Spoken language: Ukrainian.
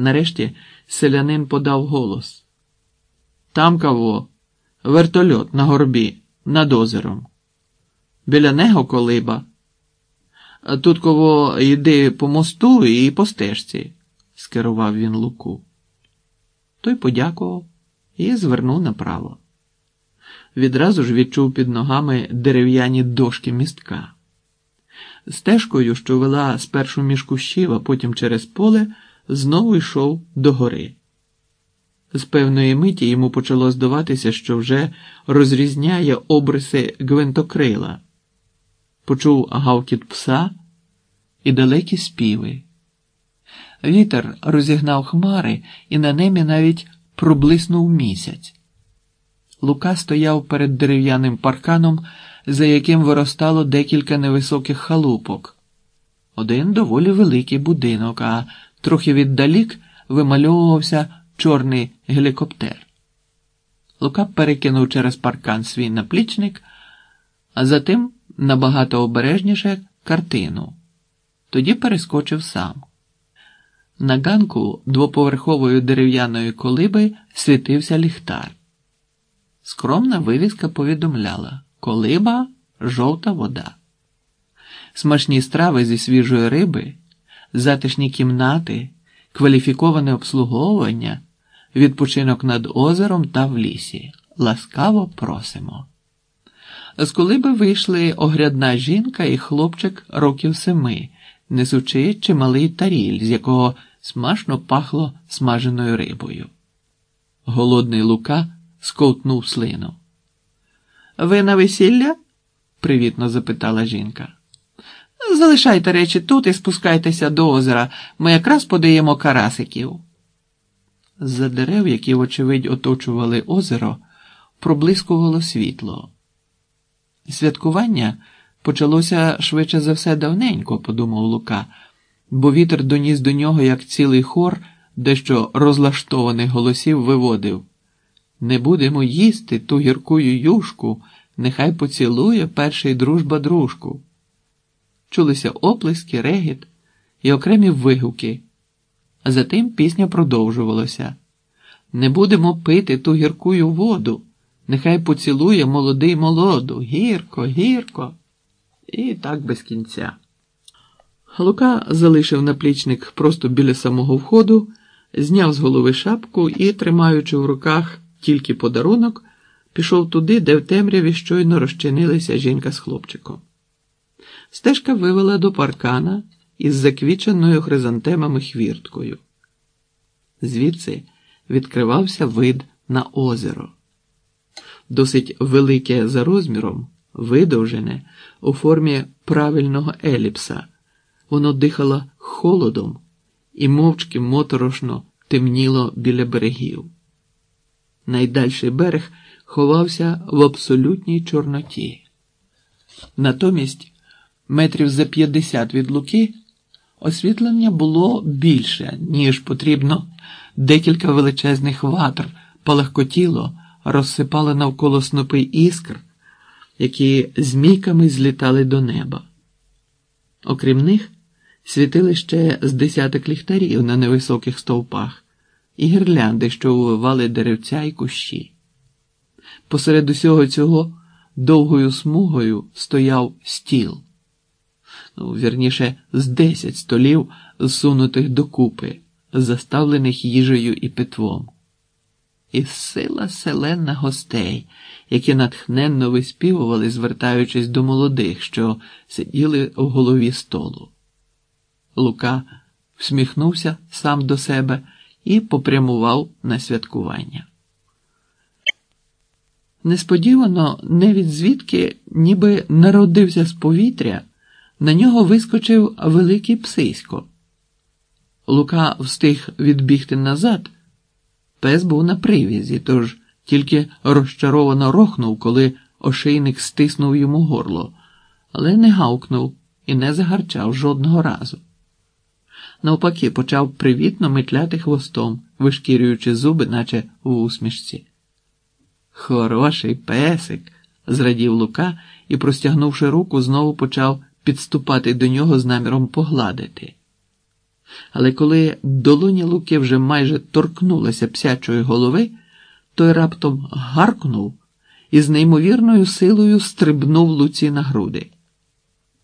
Нарешті селянин подав голос. Там кого? Вертольот на горбі, над озером. Біля него колиба. Тут кого йди по мосту і по стежці, скерував він луку. Той подякував і звернув направо. Відразу ж відчув під ногами дерев'яні дошки містка. Стежкою, що вела спершу між кущів, а потім через поле, знову йшов до гори. З певної миті йому почало здаватися, що вже розрізняє обриси гвинтокрила, почув гавкіт пса і далекі співи. Вітер розігнав хмари, і на небі навіть проблиснув місяць. Лука стояв перед дерев'яним парканом, за яким виростало декілька невисоких халупок. Один доволі великий будинок, а трохи віддалік вимальовувався чорний гелікоптер. Лука перекинув через паркан свій наплічник, а затим набагато обережніше картину. Тоді перескочив сам. На ганку двоповерхової дерев'яної колиби світився ліхтар. Скромна вивіска повідомляла колиба жовта вода. Смачні страви зі свіжої риби, затишні кімнати, кваліфіковане обслуговування, відпочинок над озером та в лісі. Ласкаво просимо. З колиби вийшли огрядна жінка і хлопчик років семи, несучи чималий таріль, з якого смачно пахло смаженою рибою. Голодний Лука сковтнув слину. Ви на весілля? привітно запитала жінка. Залишайте речі тут і спускайтеся до озера. Ми якраз подаємо карасиків. З-за дерев, які, вочевидь, оточували озеро, проблискувало світло. Святкування почалося швидше за все давненько, подумав Лука, бо вітер доніс до нього, як цілий хор, дещо розлаштованих голосів виводив. Не будемо їсти ту гіркую юшку, нехай поцілує перший дружба дружку. Чулися оплески, регіт і окремі вигуки. Затим пісня продовжувалася. Не будемо пити ту гіркую воду, нехай поцілує молодий молоду, гірко, гірко, і так без кінця. Лука залишив наплічник просто біля самого входу, зняв з голови шапку і, тримаючи в руках тільки подарунок, пішов туди, де в темряві щойно розчинилися жінка з хлопчиком. Стежка вивела до паркана із заквіченою хризантемами хвірткою. Звідси відкривався вид на озеро. Досить велике за розміром, видовжене у формі правильного еліпса. Воно дихало холодом і мовчки моторошно темніло біля берегів. Найдальший берег ховався в абсолютній чорноті. Натомість, метрів за 50 від луки, освітлення було більше, ніж потрібно. Декілька величезних ватр палахкотіло, розсипали навколо снопи іскр, які змійками злітали до неба. Окрім них, світили ще з десяток ліхтарів на невисоких стовпах і гірлянди, що увивали деревця і кущі. Посеред усього цього довгою смугою стояв стіл, ну, вірніше, з десять столів, зсунутих докупи, заставлених їжею і питвом. І сила селена гостей, які натхненно виспівували, звертаючись до молодих, що сиділи в голові столу. Лука всміхнувся сам до себе і попрямував на святкування. Несподівано, не від звідки, ніби народився з повітря, на нього вискочив великий псисько. Лука встиг відбігти назад. Пес був на привізі, тож тільки розчаровано рохнув, коли ошейник стиснув йому горло, але не гавкнув і не загарчав жодного разу. Навпаки, почав привітно метляти хвостом, вишкірюючи зуби, наче в усмішці. Хороший песик, зрадів Лука і, простягнувши руку, знову почав підступати до нього з наміром погладити. Але коли долоня Луки вже майже торкнулася псячої голови, той раптом гаркнув і з неймовірною силою стрибнув Луці на груди.